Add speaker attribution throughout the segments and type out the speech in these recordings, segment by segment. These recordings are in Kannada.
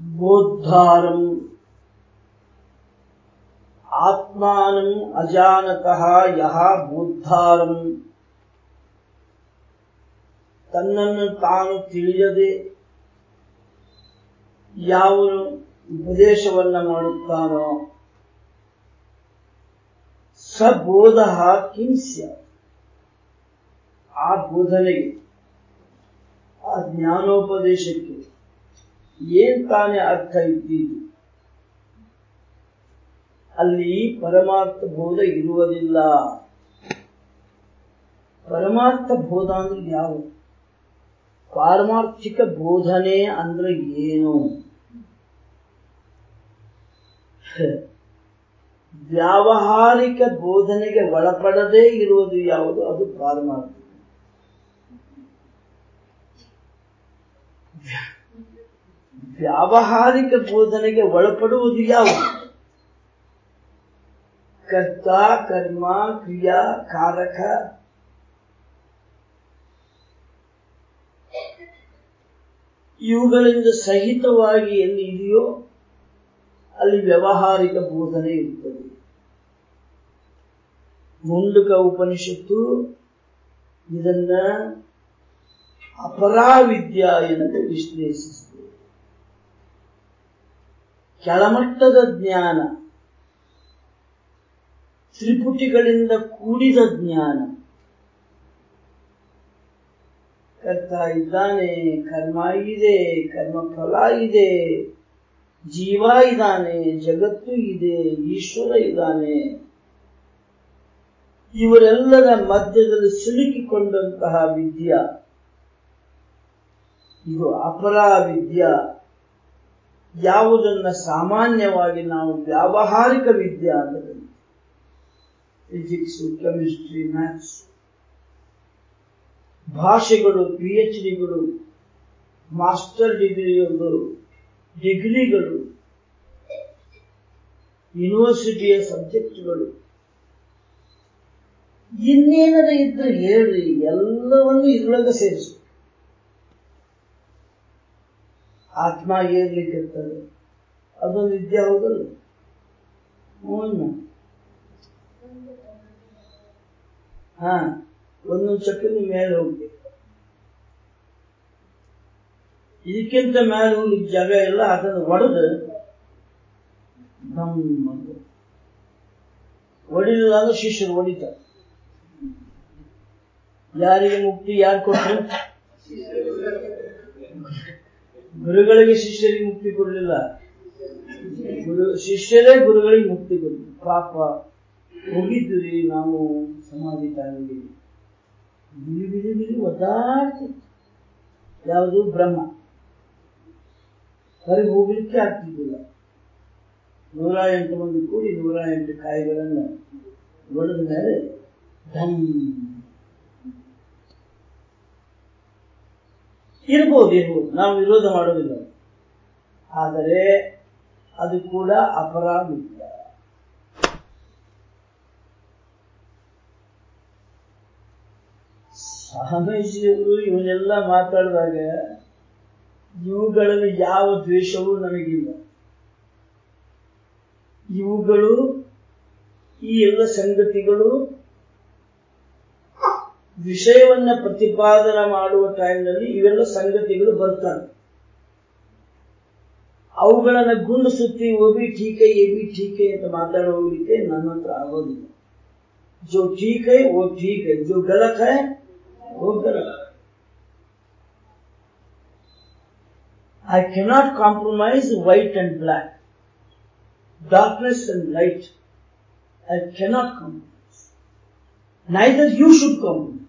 Speaker 1: ಬೋದ್ಧಾರಂ ಆತ್ಮಾನಂ ಅಜಾನತಃ ಯಹ ಬೋದ್ಧಾರಂ ತನ್ನನ್ನು ತಾನು ತಿಳಿಯದೆ ಯಾವನು ಉಪದೇಶವನ್ನ ಮಾಡುತ್ತಾನೋ, ಸಬೋಧ ಕಿಂಸ್ಯ ಆ ಬೋಧನೆಗೆ, ಆ ಜ್ಞಾನೋಪದೇಶಕ್ಕೆ ಏನ್ ತಾನೇ ಅರ್ಥ ಇದ್ದೀತು ಅಲ್ಲಿ ಪರಮಾರ್ಥ ಬೋಧ ಇರುವುದಿಲ್ಲ. ಪರಮಾರ್ಥ ಬೋಧ ಅಂದ್ರೆ ಯಾವ ಪಾರಮಾರ್ಥಿಕ ಬೋಧನೆ ಅಂದ್ರೆ ಏನು? ವ್ಯಾವಹಾರಿಕ ಬೋಧನೆಗೆ ಒಳಪಡದೇ ಇರುವುದು ಯಾವುದು? ಅದು ಪಾರಮಾರ್ಥಿಕ ವ್ಯಾವಹಾರಿಕ ಬೋಧನೆಗೆ ಒಳಪಡುವುದು ಯಾವುದು? ಕರ್ತ, ಕರ್ಮ, ಕ್ರಿಯಾ, ಕಾರಕ. ಇವುಗಳಿಂದ ಸಹಿತವಾಗಿ ಎಲ್ಲಿ ಇದೆಯೋ ಅಲ್ಲಿ ವ್ಯಾವಹಾರಿಕ ಬೋಧನೆ ಇರುತ್ತದೆ. ಮುಂಡುಕ ಉಪನಿಷತ್ತು ಇದನ್ನ ಅಪರಾವಿದ್ಯಾ ಎಂದು ವಿಶ್ಲೇಷಿಸಿದೆ ಕೆಳಮಟ್ಟದ ಜ್ಞಾನ, ತ್ರಿಪುಟಿಗಳಿಂದ ಕೂಡಿದ ಜ್ಞಾನ. ಕರ್ತ ಇದ್ದಾನೆ, ಕರ್ಮ ಇದೆ ಕರ್ಮ ಫಲ ಇದೆ ಜೀವ ಇದ್ದಾನೆ, ಜಗತ್ತು ಇದೆ, ಈಶ್ವರ ಇದ್ದಾನೆ. ಇವರೆಲ್ಲರ ಮಧ್ಯದಲ್ಲಿ ಸಿಲುಕಿಕೊಂಡಂತಹ ವಿದ್ಯಾ. ಇದು ಅಪರಾ ವಿದ್ಯಾ ಯಾವುದನ್ನ ಸಾಮಾನ್ಯವಾಗಿ ನಾವು ವ್ಯಾವಹಾರಿಕ ವಿದ್ಯೆ ಅಂದರೆ ಫಿಸಿಕ್ಸ್ ಕೆಮಿಸ್ಟ್ರಿ ಮ್ಯಾಥ್ಸ್ ಭಾಷೆಗಳು ಪಿ ಎಚ್ ಡಿಗಳು ಮಾಸ್ಟರ್ ಡಿಗ್ರಿಗಳು ಡಿಗ್ರಿಗಳು ಯೂನಿವರ್ಸಿಟಿಯ ಸಬ್ಜೆಕ್ಟ್ಗಳು ಇನ್ನೇನಾದ್ರೂ ಇದ್ರೆ ಹೇಳ್ರಿ, ಎಲ್ಲವನ್ನು ಇದ್ರೊಳಗೆ ಸೇರಿಸು ಆತ್ಮ ಏರ್ಲಿಕ್ಕಿರ್ತದೆ. ಅದು ವಿದ್ಯೆ ಹೌದಲ್ಲ ಹ್ಞೂ. ಹಾ, ಒಂದೊಂದು ಚಕ್ರ ಮೇಲೆ ಹೋಗ್ಬೇಕು. ಇದಕ್ಕಿಂತ ಮೇಲೆ ಹೋಗ್ಲಿಕ್ಕೆ ಜಾಗ ಇಲ್ಲ ಅದನ್ನು ಒಡೆದು ನಮ್ಮ ಒಡಿಲಿಲ್ಲ ಶಿಷ್ಯರು ಹೊಡಿತಾರೆ ಯಾರಿಗೆ ಮುಕ್ತಿ ಯಾರು ಕೊಟ್ಟರು? ಗುರುಗಳಿಗೆ ಶಿಷ್ಯರಿಗೆ ಮುಕ್ತಿ ಕೊಡಲಿಲ್ಲ. ಗುರು, ಶಿಷ್ಯರೇ ಗುರುಗಳಿಗೆ ಮುಕ್ತಿ ಕೊಡ್ತು ಪಾಪ ಹೋಗಿದ್ದೀರಿ ನಾವು ಸಮಾಧಿ ಕಾಲಿಗೆ ಬಿಳಿ ಬಿಳಿ ಬಿಳಿ, ಒದ್ದಾಡ್ತಿತ್ತು. ಯಾವುದು? ಬ್ರಹ್ಮ. ಹೊರಗೆ ಹೋಗ್ಲಿಕ್ಕೆ ಆಗ್ತಿದ್ದಿಲ್ಲ. ನೂರ ಎಂಟು ಮಂದಿ ಕೂಡಿ ನೂರ ಎಂಟು ಕಾಯಿಗಳನ್ನು ಒಡೆದ ಮೇಲೆ ಧಮ್ ಇರ್ಬೋದು ಇರ್ಬೋದು ನಾವು ವಿರೋಧ ಮಾಡೋದಿಲ್ಲ ಆದರೆ ಅದು ಕೂಡ ಅಪರಾಧ. ಸ್ವಾಮೀಜಿಯವರು ಇವನ್ನೆಲ್ಲ ಮಾತಾಡಿದಾಗ ಇವುಗಳಲ್ಲಿ ಯಾವ ದ್ವೇಷವೂ ನನಗಿಲ್ಲ. ಇವುಗಳು ಈ ಎಲ್ಲ ಸಂಗತಿಗಳು ವಿಷಯವನ್ನ ಪ್ರತಿಪಾದನೆ ಮಾಡುವ ಟೈಮ್ನಲ್ಲಿ ಇವೆಲ್ಲ ಸಂಗತಿಗಳು ಬರ್ತವೆ ಅವುಗಳನ್ನ ಗುಂಡು ಸುತ್ತಿ ಓಬಿ ಟೀಕೆ ಎ ಬಿ ಟೀಕೆ ಅಂತ ಮಾತಾಡ ಹೋಗ್ಲಿಕ್ಕೆ ನನ್ನ ಹತ್ರ ಆಗೋದಿಲ್ಲ जो ठीक है वो ठीक है जो गलत है वो गलत I cannot compromise white and black, darkness and light. I cannot compromise. Neither you should compromise.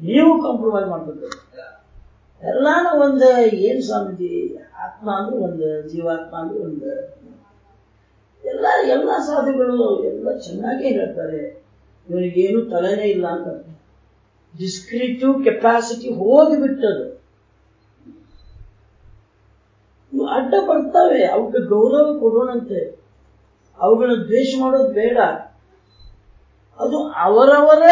Speaker 1: ನೀವು ಕಾಂಪ್ರಮೈಸ್ ಮಾಡ್ಬೇಕು ಎಲ್ಲಾನು ಒಂದು ಏನ್ ಸ್ವಾಮೀಜಿ, ಆತ್ಮ ಅಂದ್ರೆ ಒಂದು, ಜೀವಾತ್ಮ ಅಂದ್ರೆ ಒಂದು. ಎಲ್ಲ ಎಲ್ಲ ಸಾಧುಗಳು ಎಲ್ಲ ಚೆನ್ನಾಗೇ ಹೇಳ್ತಾರೆ. ಇವನಿಗೇನು ತಲೆನೇ ಇಲ್ಲ ಅಂತ. ಡಿಸ್ಕ್ರಿಟಿವ್ ಕೆಪಾಸಿಟಿ ಹೋಗಿಬಿಟ್ಟದು. ಅಡ್ಡ ಬರ್ತಾವೆ ಅವಕ್ಕೆ ಗೌರವ ಕೊಡೋಣಂತೆ. ಅವುಗಳನ್ನ ದ್ವೇಷ ಮಾಡೋದು ಬೇಡ. ಅದು ಅವರವರ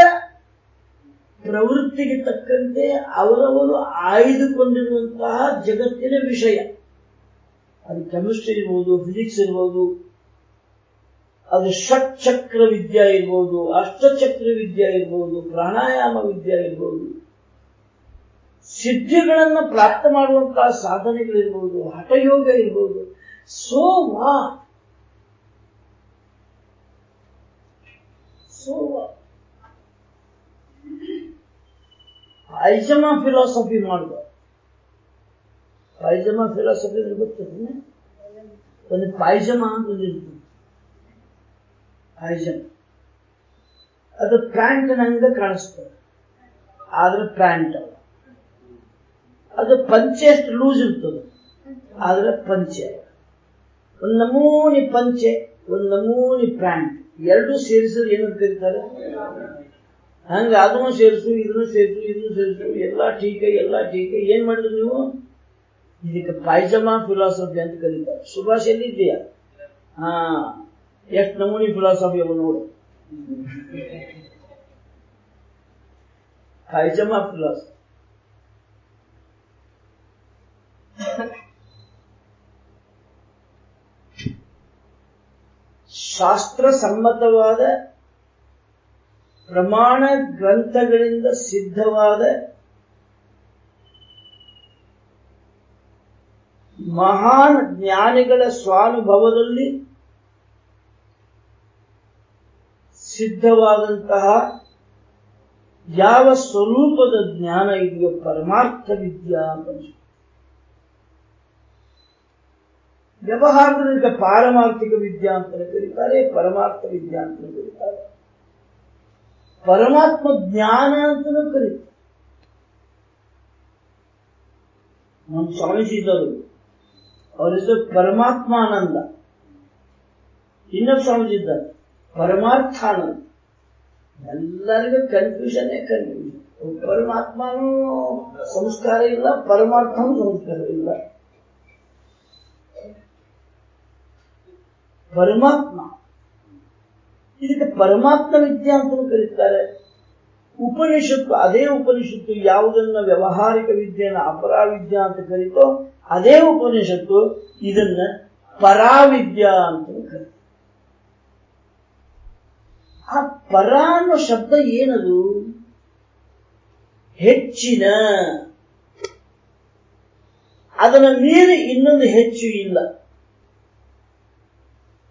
Speaker 1: ಪ್ರವೃತ್ತಿಗೆ ತಕ್ಕಂತೆ ಅವರವರು ಆಯ್ದುಕೊಂಡಿರುವಂತಹ ಜಗತ್ತಿನ ವಿಷಯ. ಅದು ಕೆಮಿಸ್ಟ್ರಿ ಇರ್ಬೋದು, ಫಿಸಿಕ್ಸ್ ಇರ್ಬೋದು, ಅದು ಷಟ್ಚಕ್ರ ವಿದ್ಯೆ ಇರ್ಬೋದು, ಅಷ್ಟಚಕ್ರ ವಿದ್ಯೆ ಇರ್ಬೋದು, ಪ್ರಾಣಾಯಾಮ ವಿದ್ಯೆ ಇರ್ಬೋದು, ಸಿದ್ಧಿಗಳನ್ನು ಪ್ರಾಪ್ತ ಮಾಡುವಂತಹ ಸಾಧನೆಗಳಿರ್ಬೋದು, ಹಠಯೋಗ ಇರ್ಬೋದು. ಸೋ ವಾ ಸೋ ವಾ ಪೈಜಮ ಫಿಲಾಸಫಿ ಮಾಡುವ ಪೈಜಮ ಫಿಲಾಸಫಿ ಅಂದ್ರೆ ಗೊತ್ತದೆ ಒಂದು ಪೈಜಮ ಅಂತ ಪೈಜಮ ಅದು ಪ್ಯಾಂಟ್ ನಂಗೆ ಕಾಣಿಸ್ತದೆ. ಆದ್ರೆ ಪ್ಯಾಂಟ್ ಅಲ್ಲ. ಅದು ಪಂಚೆ ಅಷ್ಟು ಲೂಸ್ ಇರ್ತದೆ. ಆದ್ರೆ ಪಂಚೆ ಒಂದು ನಮೂನಿ ಪಂಚೆ, ಒಂದು ನಮೂನಿ ಪ್ಯಾಂಟ್. ಎರಡು ಸೇರಿಸಿದ್ರೆ ಏನಂತ ಕರೀತಾರೆ? ಹಂಗ ಅದನ್ನು ಸೇರಿಸು ಇದನ್ನು ಸೇರಿಸು ಇದನ್ನು ಸೇರಿಸು, ಎಲ್ಲ ಟೀಕೆ ಎಲ್ಲ ಟೀಕೆ. ಏನ್ ಮಾಡಿದ್ರು ನೀವು? ಇದಕ್ಕೆ ಪಾಯ್ಜಮಾ ಫಿಲಾಸಫಿ ಅಂತ ಕರೀತಾರೆ. ಸುಭಾಷ್ ಎಲ್ಲಿದ್ದೀಯಾ? ಹಾ, ಎಷ್ಟು ನಮೂನಿ ಫಿಲಾಸಫಿ ಅವ ನೋಡು. ಪಾಯ್ಜಮಾ ಫಿಲಾಸಫಿ ಶಾಸ್ತ್ರ ಸಮ್ಮತವಾದ ಪ್ರಮಾಣ ಗ್ರಂಥಗಳಿಂದ ಸಿದ್ಧವಾದ ಮಹಾನ್ ಜ್ಞಾನಿಗಳ ಸ್ವಾನುಭವದಲ್ಲಿ ಸಿದ್ಧವಾದಂತಹ ಯಾವ ಸ್ವರೂಪದ ಜ್ಞಾನ ಇದೆಯೋ ಪರಮಾರ್ಥ ವಿದ್ಯಾ ಅಂತ ವ್ಯವಹಾರದಲ್ಲಿ ಪಾರಮಾರ್ಥಿಕ ವಿದ್ಯಾ ಅಂತ ಕರೀತಾರೆ, ಪರಮಾರ್ಥ ವಿದ್ಯಾ ಅಂತ ಕರೀತಾರೆ. ಪರಮಾತ್ಮ ಜ್ಞಾನ ಅಂತಲೂ ಕರೀತಾರೆ ನಮ್ಮ ಸ್ವಾಮೀಜಿ ಇದ್ದರು ಅವ್ರ ಹೆಸರು ಪರಮಾತ್ಮಾನಂದ ಇನ್ನೊಬ್ಬ ಸ್ವಾಮೀಜಿ ಇದ್ದಾರೆ ಪರಮಾರ್ಥಾನಂದ ಎಲ್ಲರಿಗೂ ಕನ್ಫ್ಯೂಷನ್ ಕನ್ಫ್ಯೂಷನ್ ಪರಮಾತ್ಮನೂ ಸಂಸ್ಕಾರ ಇಲ್ಲ ಪರಮಾರ್ಥನೂ ಸಂಸ್ಕಾರ ಇಲ್ಲ ಪರಮಾತ್ಮ ಇದಕ್ಕೆ ಪರಮಾತ್ಮ ವಿದ್ಯೆ ಅಂತಲೂ ಕರೀತಾರೆ. ಉಪನಿಷತ್ತು, ಅದೇ ಉಪನಿಷತ್ತು ಯಾವುದನ್ನ ವ್ಯವಹಾರಿಕ ವಿದ್ಯೆಯನ್ನು ಅಪರಾವಿದ್ಯ ಅಂತ ಕರೀತೋ, ಅದೇ ಉಪನಿಷತ್ತು ಇದನ್ನ ಪರಾವಿದ್ಯ ಅಂತ ಕರೀತಾರೆ. ಆ ಪರ ಅನ್ನೋ ಶಬ್ದ ಏನದು? ಹೆಚ್ಚಿನ. ಅದನ್ನ ಮೀರಿ ಇನ್ನೊಂದು ಹೆಚ್ಚು ಇಲ್ಲ.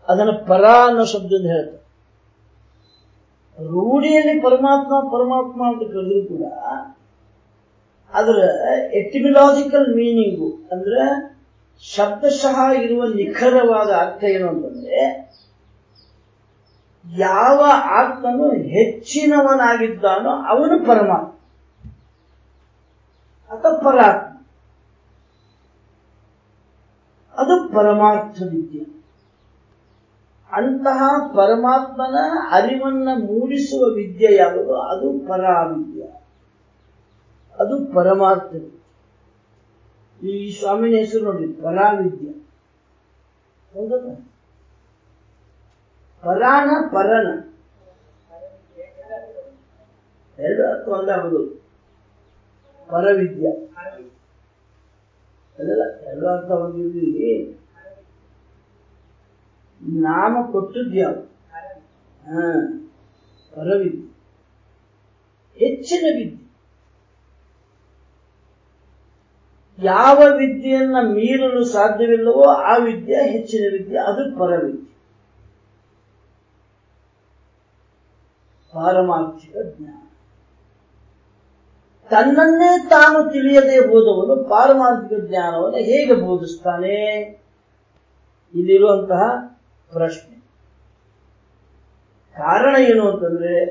Speaker 1: ಅದನ್ನ ಪರ ಅನ್ನೋ ಶಬ್ದ ಹೇಳ್ತಾರೆ. ರೂಢಿಯಲ್ಲಿ ಪರಮಾತ್ಮ ಪರಮಾತ್ಮ ಅಂತ ಕರೆದ್ರು ಕೂಡ ಅದರ ಎಟಿಮಿಲಾಜಿಕಲ್ ಮೀನಿಂಗು ಅಂದ್ರೆ ಶಬ್ದಶಃ ಇರುವ ನಿಖರವಾದ ಅರ್ಥ ಏನು ಅಂತಂದ್ರೆ ಯಾವ ಆತ್ಮನು ಹೆಚ್ಚಿನವನಾಗಿದ್ದಾನೋ ಅವನು ಪರಮಾತ್ಮ. ಅಥವಾ ಪರಾತ್ಮ. ಅದು ಪರಮಾರ್ಥ ವಿದ್ಯೆ. ಅಂತಹ ಪರಮಾತ್ಮನ ಅರಿವನ್ನ ಮೂಡಿಸುವ ವಿದ್ಯೆ ಯಾವುದು? ಅದು ಪರಾವಿದ್ಯ. ಅದು ಪರಮಾತ್ಮ. ಈ ಸ್ವಾಮಿನ ಹೆಸರು ನೋಡಿ, ಪರಾವಿದ್ಯ. ಹೌದಲ್ಲ? ಪರಾಣ ಪರನ. ಎರಡು ಅರ್ಥ ಒಂದಾಗುದು ಪರವಿದ್ಯ. ಅದಲ್ಲ ಎರಡು ಅರ್ಥ ಹೊಂದಿದ್ವಿ ನಾಮ ಕೊಟ್ಟದ್ಯಾವ ಹಾ, ಪರವಿದ್ಯೆ. ಹೆಚ್ಚಿನ ವಿದ್ಯೆ. ಯಾವ ವಿದ್ಯೆಯನ್ನ ಮೀರಲು ಸಾಧ್ಯವಿಲ್ಲವೋ ಆ ವಿದ್ಯೆ, ಹೆಚ್ಚಿನ ವಿದ್ಯೆ, ಅದು ಪರವಿದ್ಯೆ. ಪಾರಮಾರ್ಥಿಕ ಜ್ಞಾನ. ತನ್ನನ್ನೇ ತಾನು ತಿಳಿಯದೆ ಹೋದವನು ಪಾರಮಾರ್ಥಿಕ ಜ್ಞಾನವನ್ನು ಹೇಗೆ ಬೋಧಿಸ್ತಾನೆ? ಇಲ್ಲಿರುವಂತಹ ಪ್ರಶ್ನೆ. ಕಾರಣ ಏನು ಅಂತಂದ್ರೆ,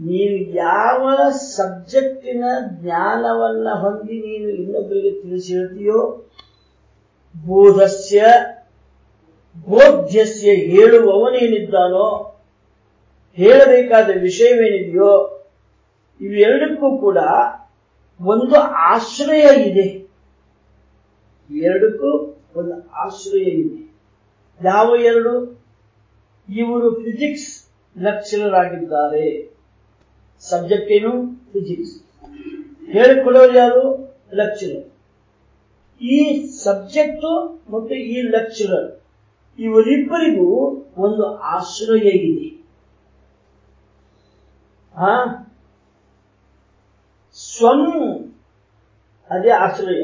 Speaker 1: ನೀನು ಯಾವ ಸಬ್ಜೆಕ್ಟಿನ ಜ್ಞಾನವನ್ನ ಹೊಂದಿ ನೀನು ಇನ್ನೊಬ್ಬರಿಗೆ ತಿಳಿಸಿ ಹೇಳ್ತೀಯೋ, ಬೋಧಸ್ಯ, ಬೋಧ್ಯಸ್ಯ ಹೇಳುವವನೇನಿದ್ದಾನೋ, ಹೇಳಬೇಕಾದ ವಿಷಯವೇನಿದೆಯೋ, ಇವೆರಡಕ್ಕೂ ಕೂಡ ಒಂದು ಆಶ್ರಯ ಇದೆ. ಎರಡಕ್ಕೂ ಒಂದು ಆಶ್ರಯ ಇದೆ. ಯಾವ ಎರಡು? ಇವರು ಫಿಸಿಕ್ಸ್ ಲೆಕ್ಚರರ್ ಆಗಿದ್ದಾರೆ ಸಬ್ಜೆಕ್ಟ್ ಏನು? ಫಿಸಿಕ್ಸ್ ಹೇಳಿಕೊಡೋರು ಯಾರು? ಲೆಕ್ಚರರ್ ಈ ಸಬ್ಜೆಕ್ಟ್ ಮತ್ತು ಈ ಲೆಕ್ಚರರ್ ಇವರಿಬ್ಬರಿಗೂ ಒಂದು ಆಶ್ರಯ ಇದೆ. ಆ? ಸ್ವಂ ಅದೇ ಆಶ್ರಯ.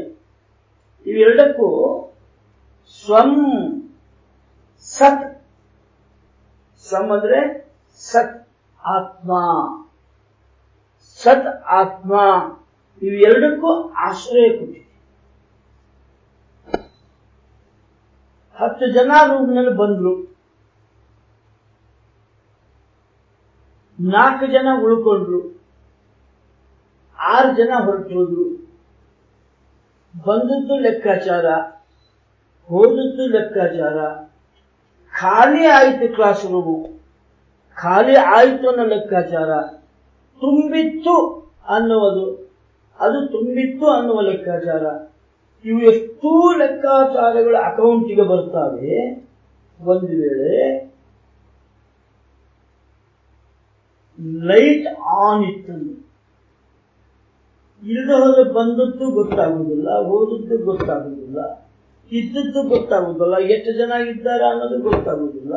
Speaker 1: ಇವೆರಡಕ್ಕೂ ಸ್ವಂ ಸತ್. ಸಮಂದ್ರೆ ಸತ್ ಆತ್ಮ. ಸತ್ ಆತ್ಮ. ಇವೆರಡಕ್ಕೂ ಆಶ್ರಯ ಕೊಟ್ಟಿದೆ. ಹತ್ತು ಜನ ರೂಮ್ನಲ್ಲಿ ಬಂದ್ರು. ನಾಲ್ಕು ಜನ ಉಳ್ಕೊಂಡ್ರು. ಆರು ಜನ ಹೊರಟು ಹೋದ್ರು. ಬಂದದ್ದು ಲೆಕ್ಕಾಚಾರ, ಹೋದದ್ದು ಲೆಕ್ಕಾಚಾರ. ಖಾಲಿ ಆಯಿತು ಕ್ಲಾಸ್ ರೂಮು. ಖಾಲಿ ಆಯಿತು ಅನ್ನೋ ಲೆಕ್ಕಾಚಾರ. ತುಂಬಿತ್ತು ಅನ್ನುವುದು. ಅದು ತುಂಬಿತ್ತು ಅನ್ನುವ ಲೆಕ್ಕಾಚಾರ. ಇವು ಎಷ್ಟೂ ಲೆಕ್ಕಾಚಾರಗಳ ಅಕೌಂಟಿಗೆ ಬರ್ತಾವೆ. ಒಂದು ವೇಳೆ ಲೈಟ್ ಆನ್ ಇತ್ತು. ಇಲ್ಲದ ಹೋದ್ರೆ ಬಂದದ್ದು ಗೊತ್ತಾಗುವುದಿಲ್ಲ, ಹೋದದ್ದು ಗೊತ್ತಾಗುವುದಿಲ್ಲ. ಇದ್ದದ್ದು ಗೊತ್ತಾಗುವುದಿಲ್ಲ, ಎಷ್ಟು ಜನ ಇದ್ದಾರೆ ಅನ್ನೋದು ಗೊತ್ತಾಗುವುದಿಲ್ಲ.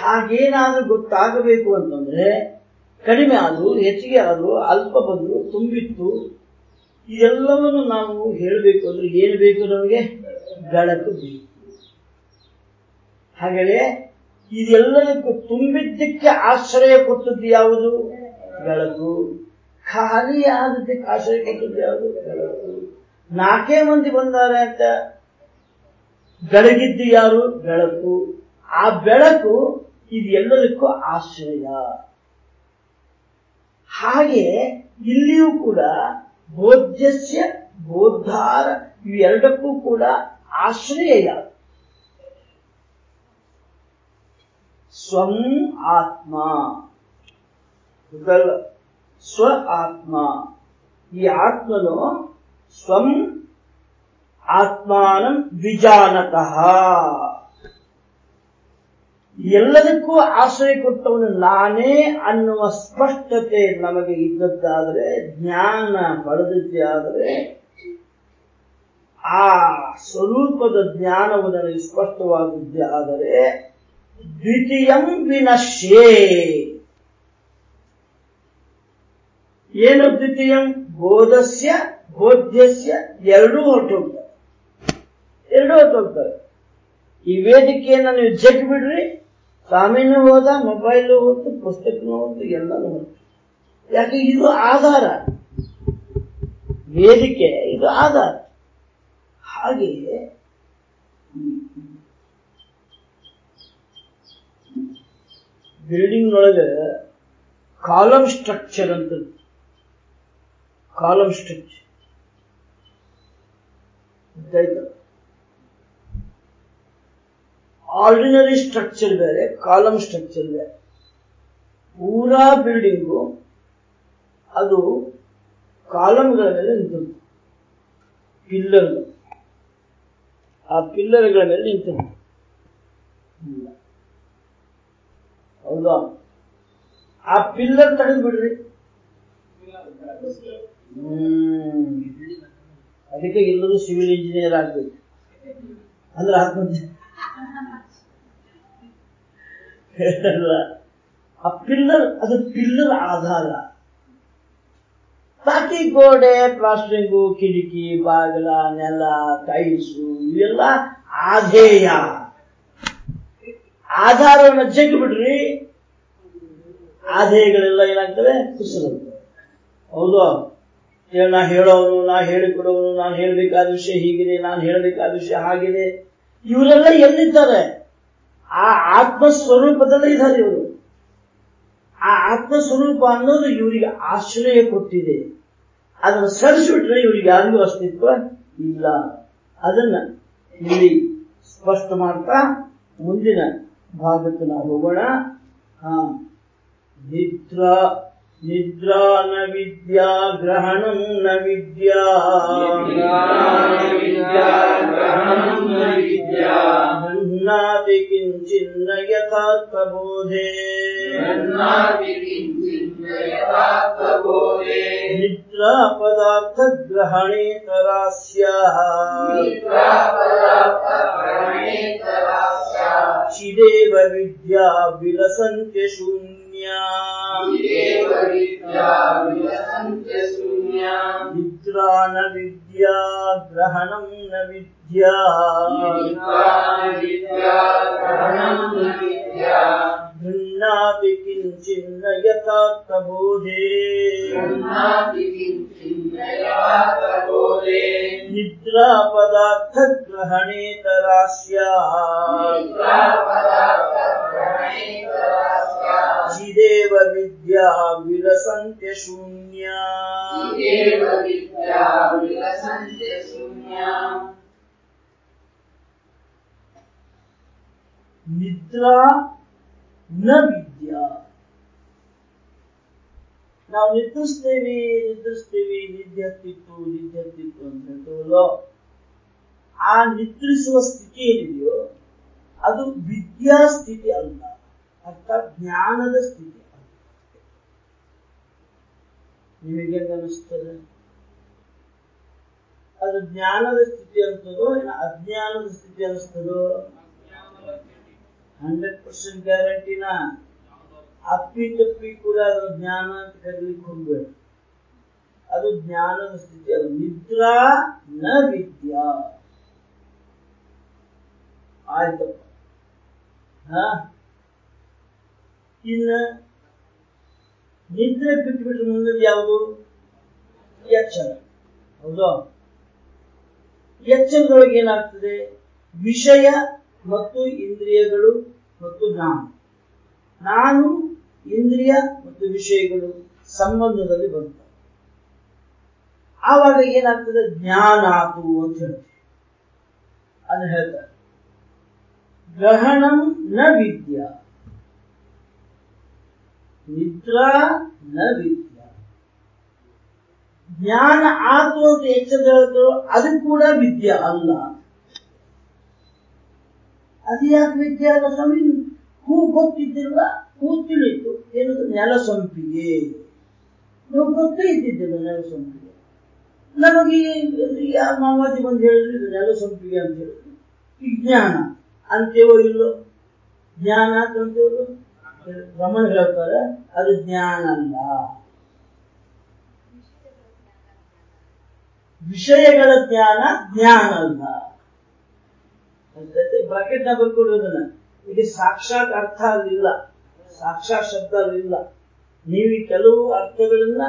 Speaker 1: ಹಾಗೇನಾದ್ರೂ ಗೊತ್ತಾಗಬೇಕು ಅಂತಂದ್ರೆ, ಕಡಿಮೆ ಆದ್ರು, ಹೆಚ್ಚಿಗೆ ಆದ್ರು, ಅಲ್ಪ ಬಂದ್ರು, ತುಂಬಿತ್ತು, ಇದೆಲ್ಲವನ್ನು ನಾವು ಹೇಳಬೇಕು ಅಂದ್ರೆ ಏನು ಬೇಕು ನಮಗೆ? ಬೆಳಕು ಬೇಕು. ಹಾಗೆ ಇದೆಲ್ಲದಕ್ಕೂ ತುಂಬಿದ್ದಕ್ಕೆ ಆಶ್ರಯ ಕೊಟ್ಟದ್ದು ಯಾವುದು? ಬೆಳಕು. ಖಾಲಿ ಆದದ್ದಕ್ಕೆ ಆಶ್ರಯ ಕೊಟ್ಟದ್ದು ಯಾವುದು? ಬೆಳಕು. ನಾಲ್ಕೇ ಮಂದಿ ಬಂದಾರೆ ಅಂತ ಬೆಳಗಿದ್ದು ಯಾರು? ಬೆಳಕು. ಆ ಬೆಳಕು ಇದೆಲ್ಲದಕ್ಕೂ ಆಶ್ರಯ. ಹಾಗೆ ಇಲ್ಲಿಯೂ ಕೂಡ ಬೋಧ್ಯಸ್ಯ ಬೋದ್ಧಾರ ಇವೆರಡಕ್ಕೂ ಕೂಡ ಆಶ್ರಯ. ಯಾರು ಸ್ವಂ ಆತ್ಮ. ಸ್ವ ಆತ್ಮ ಈ ಆತ್ಮನು ಸ್ವಂ ಆತ್ಮಾನಂ ವಿಜಾನತಃ. ಎಲ್ಲದಕ್ಕೂ ಆಶ್ರಯ ಕೊಟ್ಟವನು ನಾನೇ ಅನ್ನುವ ಸ್ಪಷ್ಟತೆ ನಮಗೆ ಇದ್ದದ್ದಾದರೆ, ಜ್ಞಾನ ಪಡೆದಿದ್ದೇ ಆದರೆ, ಆ ಸ್ವರೂಪದ ಜ್ಞಾನವು ನನಗೆ ಆದರೆ, ದ್ವಿತೀಯಂ ವಿನಶ್ಯೇ. ಏನು ದ್ವಿತೀಯಂ? ಬೋಧಸ್ಯ, ಬೋಧ್ಯಸ್ಯ, ಎರಡೂ ಹೊರಟೋಗ್ತವೆ. ಎರಡೂ ಹೋಗ್ತಾರೆ. ಈ ವೇದಿಕೆಯನ್ನು ನೀವು ಜಗ್ ಬಿಡ್ರಿ. ಸ್ವಾಮಿನೂ ಹೋದ ಮೊಬೈಲ್ ಹೋಯ್ತು ಪುಸ್ತಕನೂ ಎಲ್ಲನೂ ಹೋಯ್ತು ಯಾಕೆ? ಇದು ಆಧಾರ. ವೇದಿಕೆ, ಇದು ಆಧಾರ. ಹಾಗೆ ಬಿಲ್ಡಿಂಗ್ ಒಳಗೆ ಕಾಲಮ್ ಸ್ಟ್ರಕ್ಚರ್ ಅಂತ ಕಾಲಮ್ ಸ್ಟ್ರಕ್ಚರ್. ಗೊತ್ತಾಯ್ತು? ಆರ್ಡಿನರಿ ಸ್ಟ್ರಕ್ಚರ್ ಬೇರೆ ಕಾಲಮ್ ಸ್ಟ್ರಕ್ಚರ್ ಬೇರೆ. ಪೂರಾ ಬಿಲ್ಡಿಂಗು ಅದು ಕಾಲಮ್ಗಳ ಮೇಲೆ ನಿಂತಿತ್ತು ಪಿಲ್ಲರ್ ಆ ಪಿಲ್ಲರ್ಗಳ ಮೇಲೆ ಇಲ್ಲ. ಹೌದಾ? ಆ ಪಿಲ್ಲರ್ ತೆಗೆದು ಬಿಡ್ರಿ. ಅದಕ್ಕೆ ಎಲ್ಲರೂ ಸಿವಿಲ್ ಇಂಜಿನಿಯರ್ ಆಗ್ಬೇಕು. ಅಂದ್ರೆ ಆತ್ಮಹತ್ಯೆ. ಅಲ್ಲ ಆ ಪಿಲ್ಲರ್, ಅದು ಪಿಲ್ಲರ್ ಆಧಾರ. ಬಾಕಿ ಗೋಡೆ, ಪ್ಲಾಸ್ಟರಿಂಗು, ಕಿಟಕಿ, ಬಾಗಿಲ, ನೆಲ, ಟೈಲ್ಸು, ಇವೆಲ್ಲ ಆಧೇಯ. ಆಧಾರವನ್ನು ಜಗ್ಗಿ ಬಿಡ್ರಿ ಆಧೇಯಗಳೆಲ್ಲ ಏನಾಗ್ತವೆ? ಕುಸಿದಂತೆ ಹೌದು. ನಾನು ಹೇಳೋನು, ನಾ ಹೇಳಿಕೊಡೋನು, ನಾನು ಹೇಳಬೇಕಾದ ವಿಷಯ ಹೀಗಿದೆ, ನಾನು ಹೇಳಬೇಕಾದ ವಿಷಯ ಹಾಗಿದೆ. ಇವರೆಲ್ಲ ಎಲ್ಲಿದ್ದಾರೆ? ಆ ಆತ್ಮ ಸ್ವರೂಪದಲ್ಲಿ ಇದ್ದಾರೆ ಇವರು. ಆ ಆತ್ಮ ಸ್ವರೂಪ ಅನ್ನೋದು ಇವರಿಗೆ ಆಶ್ರಯ ಕೊಟ್ಟಿದೆ. ಅದನ್ನು ಸರಿಸಿಬಿಟ್ರೆ ಇವರಿಗೆ ಯಾರಿಗೂ ಅಸ್ತಿತ್ವ ಇಲ್ಲ. ಅದನ್ನ ಇಲ್ಲಿ ಸ್ಪಷ್ಟ ಮಾಡ್ತಾ ಮುಂದಿನ ಭಾಗಕ್ಕೆ ನಾವು ಹೋಗೋಣ. ನಿದ್ರಾ ನಿದ್ರಾ ನ ವಿದ್ಯಾ, ಗ್ರಹಣಂ ನ ವಿದ್ಯಾ. प्रबोधे
Speaker 2: निद्रापदार्थग्रहणेतरास्याः
Speaker 1: चिरेव विद्या विलसन्ते। ನಾವು ನಿದ್ರಿಸ್ತೇವೆ ನಿದ್ರಿಸ್ತೇವೆ, ನಿದ್ದೆ ಹತ್ತಿತ್ತು ನಿದ್ದೆ ಹತ್ತಿತ್ತು ಅಂತ ಹೇಳ್ತೇವಲ್ಲೋ ಆ ನಿದ್ರಿಸುವ ಸ್ಥಿತಿ ಏನಿದೆಯೋ, ಅದು ವಿದ್ಯಾ ಸ್ಥಿತಿ ಅಲ್ಲ ಅರ್ಥಾತ್ ಜ್ಞಾನದ ಸ್ಥಿತಿ ಅಲ್ಲ. ನಿಮಗೆ ಅನಿಸ್ತದೆ ಅದು ಜ್ಞಾನದ ಸ್ಥಿತಿ ಅನ್ಸ್ತದೋ ಏನೋ ಅಜ್ಞಾನದ ಸ್ಥಿತಿ ಅನಿಸ್ತದೋ ಹಂಡ್ರೆಡ್ ಪರ್ಸೆಂಟ್ ಗ್ಯಾರಂಟಿನ? ಅಪ್ಪಿ ತಪ್ಪಿ ಕೂಡ ಅದು ಜ್ಞಾನ ಅಂತ ಕರೀಲಿಕ್ಕೆ ಹೋಗ್ಬೇಕು ಅದು ಜ್ಞಾನದ ಸ್ಥಿತಿ, ಅದು ನಿದ್ರಾ ನ ವಿದ್ಯಾ. ಆಯ್ತಪ್ಪ. ಹ? ಇನ್ನ ನಿದ್ರೆ ಬಿಟ್ಟು ಮುಂದೆ ಯಾವುದು? ಎಚ್ಚರ. ಹೌದು? ಎಚ್ಚರದೊಳಗೆ ಏನಾಗ್ತದೆ? ವಿಷಯ ಮತ್ತು ಇಂದ್ರಿಯಗಳು ಮತ್ತು ನಾನು ನಾನು ಇಂದ್ರಿಯ ಮತ್ತು ವಿಷಯಗಳು ಸಂಬಂಧದಲ್ಲಿ ಬರುತ್ತವೆ. ಆವಾಗ ಏನಾಗ್ತದೆ? ಜ್ಞಾನ ಆತು ಅಂತ ಹೇಳ್ತೀವಿ ಅದು ಹೇಳ್ತಾರೆ. ಗ್ರಹಣಂ ನ ವಿದ್ಯಾ. ನಿದ್ರಾ ನ ವಿದ್ಯ. ಜ್ಞಾನ ಆತು ಅಂತ ಹೇಳ್ತಾರೋ ಅದು ಕೂಡ ವಿದ್ಯೆ ಅಲ್ಲ. ಅದು ಯಾಕೆ ವಿದ್ಯೆ ಅಲ್ಲ ಸ್ವಾಮಿ? ಹೂ ಗೊತ್ತಿದ್ದಿಲ್ಲ ಹೂ ತಿಳಿತು ಏನದು ನೆಲಸೊಂಪಿಗೆ ನೀವು ಗೊತ್ತೇ ಇದ್ದಿದ್ದಿಲ್ಲ ನೆಲಸೊಂಪಿಗೆ ನಮಗೆ ಯಾರು ಮಾವಾಜಿ ಬಂದು ಹೇಳಿದ್ರು, ಇದು ನೆಲಸೊಂಪಿಗೆ ಅಂತ ಹೇಳಿದ್ರು. ಈ ಜ್ಞಾನ. ಅಂತೇವೋ ಇಲ್ಲೋ? ಜ್ಞಾನ ಅಂತೇವರು ರಮಣ ಹೇಳ್ತಾರೆ, ಅದು ಜ್ಞಾನ ಅಲ್ಲ. ವಿಷಯಗಳ ಜ್ಞಾನ ಜ್ಞಾನ ಅಲ್ಲ. ಬಕೆಟ್ನ ಬರ್ಕೊಡೋದನ್ನ. ಇದು ಸಾಕ್ಷಾತ್ ಅರ್ಥ ಅಲ್ಲಿಲ್ಲ ಸಾಕ್ಷಾತ್ ಶಬ್ದ ಅಲ್ಲಿಲ್ಲ ನೀವು ಕೆಲವು ಅರ್ಥಗಳನ್ನ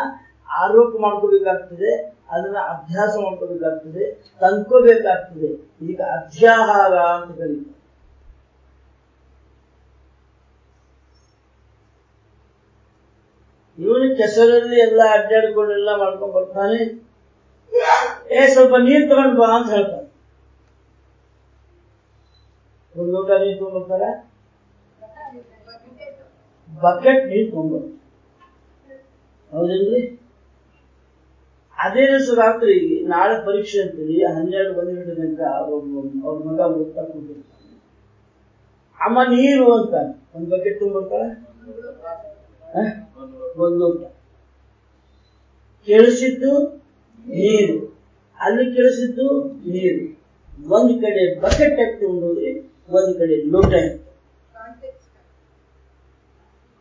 Speaker 1: ಆರೋಪ ಮಾಡ್ಕೋಬೇಕಾಗ್ತದೆ, ಅದನ್ನ ಅಭ್ಯಾಸ ಮಾಡ್ಕೋಬೇಕಾಗ್ತದೆ, ತಂದ್ಕೋಬೇಕಾಗ್ತದೆ. ಈಗ ಅಧ್ಯಾಹಾರ ಅಂತ ಕರೀತಾರೆ. ಇವನು ಕೆಸರಲ್ಲಿ ಎಲ್ಲ ಅಡ್ಡಾಡ್ಕೊಂಡೆಲ್ಲ ಮಾಡ್ಕೊಂಡ್ ಬರ್ತಾನೆ. ಏ, ಸ್ವಲ್ಪ ನೀರ್ ತಗೊಂಡ್ ಬಾ ಅಂತ ಹೇಳ್ತಾನೆ. ಒಂದು ಲೋಟ ನೀರು ತಗೊಂಡ್ಬರ್ತಾರ ಬಕೆಟ್ ನೀರು ತುಂಬ. ಹೌದೇನ್ರಿ? ಅದೇ ದಿವಸ ರಾತ್ರಿ ನಾಳೆ ಪರೀಕ್ಷೆ ಅಂತೇಳಿ ಹನ್ನೆರಡು ಹನ್ನೆರಡು ತನಕ ಅವ್ರ ಮಗ ಓದ್ತಾ ಕೂತಿರ್ತಾನೆ. ಅಮ್ಮ ನೀರು ಅಂತ, ಒಂದ್ ಬಕೆಟ್ ತುಂಬಿರ್ತಾಳೆ ಒಂದು ಕೇಳಿಸಿದ್ದು ನೀರು. ಅಲ್ಲಿ ಕೇಳಿಸಿದ್ದು ನೀರು. ಒಂದ್ ಕಡೆ ಬಕೆಟ್ ಎತ್ಕೊಂಡೋದ್ರೆ ಒಂದ್ ಕಡೆ ಲೋಟ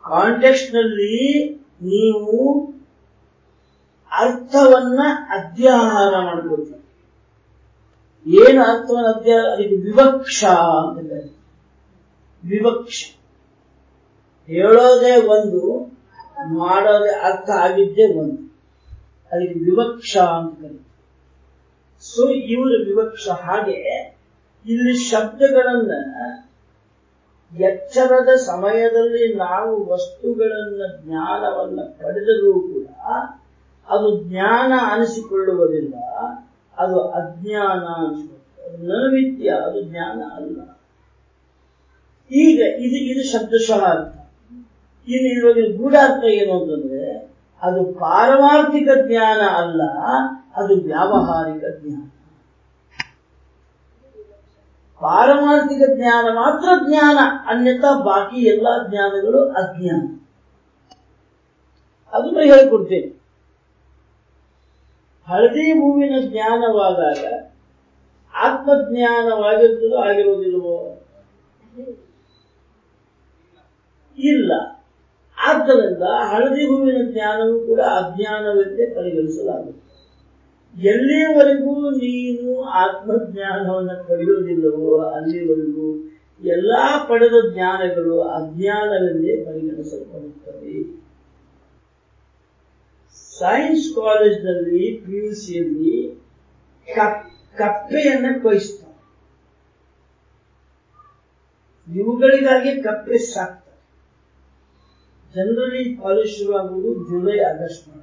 Speaker 1: ಕಾಂಟೆಕ್ಸ್ಟ್ನಲ್ಲಿ ನೀವು ಅರ್ಥವನ್ನ ಅಧ್ಯಯನ ಮಾಡ್ಕೊಳ್ತೀವಿ ಏನು ಅರ್ಥವನ್ನ ಅಧ್ಯಯನ ಅದಕ್ಕೆ ವಿವಕ್ಷ ಅಂತ ವಿವಕ್ಷ. ಹೇಳೋದೇ ಒಂದು, ಮಾಡೋದೇ ಅರ್ಥ ಆಗಿದ್ದೇ ಒಂದು. ಅದಕ್ಕೆ ವಿವಕ್ಷ ಅಂತ ಕರೀತಾರೆ. ಸೊ ಇವರು ವಿವಕ್ಷ ಹಾಗೆ, ಇಲ್ಲಿ ಶಬ್ದಗಳನ್ನ ಎಚ್ಚರದ ಸಮಯದಲ್ಲಿ ನಾವು ವಸ್ತುಗಳನ್ನ ಜ್ಞಾನವನ್ನ ಪಡೆದರೂ ಕೂಡ ಅದು ಜ್ಞಾನ ಅನಿಸಿಕೊಳ್ಳುವುದಿಲ್ಲ, ಅದು ಅಜ್ಞಾನ ನವಿದ್ಯ ಅದು ಜ್ಞಾನ ಅಲ್ಲ. ಈಗ ಇದು ಇದು ಶಬ್ದಶಃ ಅರ್ಥ. ಇನ್ನು ಇವಾಗ ಗೂಢಾರ್ಥ ಏನು ಅಂತಂದ್ರೆ, ಅದು ಪಾರಮಾರ್ಥಿಕ ಜ್ಞಾನ ಅಲ್ಲ, ಅದು ವ್ಯಾವಹಾರಿಕ ಜ್ಞಾನ. ಪಾರಮಾರ್ಥಿಕ ಜ್ಞಾನ ಮಾತ್ರ ಜ್ಞಾನ ಅನ್ಯತಾ ಬಾಕಿ ಎಲ್ಲ ಜ್ಞಾನಗಳು ಅಜ್ಞಾನ. ಅದನ್ನು ಹೇಳಿಕೊಡ್ತೇನೆ ಹಳದಿ ಹೂವಿನ ಜ್ಞಾನವಾದಾಗ ಆತ್ಮಜ್ಞಾನವಾಗಿರುವುದು ಆಗಿರೋದಿಲ್ವೋ ಇಲ್ಲ. ಆದ್ದರಿಂದ ಹಳದಿ ಹೂವಿನ ಜ್ಞಾನವೂ ಕೂಡ ಅಜ್ಞಾನವೆಂದೇ ಪರಿಗಣಿಸಲಾಗುತ್ತೆ ಎಲ್ಲಿಯವರೆಗೂ ನೀನು ಆತ್ಮಜ್ಞಾನವನ್ನು ಪಡೆಯುವುದಿಲ್ಲವೋ ಅಲ್ಲಿವರೆಗೂ ಎಲ್ಲಾ ಪಡೆದ ಜ್ಞಾನಗಳು ಅಜ್ಞಾನವೆಂದೇ ಪರಿಗಣಿಸಲ್ಪಡುತ್ತವೆ. ಸೈನ್ಸ್ ಕಾಲೇಜ್ನಲ್ಲಿ ಪಿ ಯು ಸಿಯಲ್ಲಿ ಕಪ್ಪೆಯನ್ನು ಕೊಯಿಸ್ತಾರೆ. ಇವುಗಳಿಗಾಗಿ ಕಪ್ಪೆ ಸಾಕ್ತಾರೆ. ಜನರಲಿ ಕಾಲೇಜ್ ಶುರುವಾಗುವುದು ಜುಲೈ, ಆಗಸ್ಟ್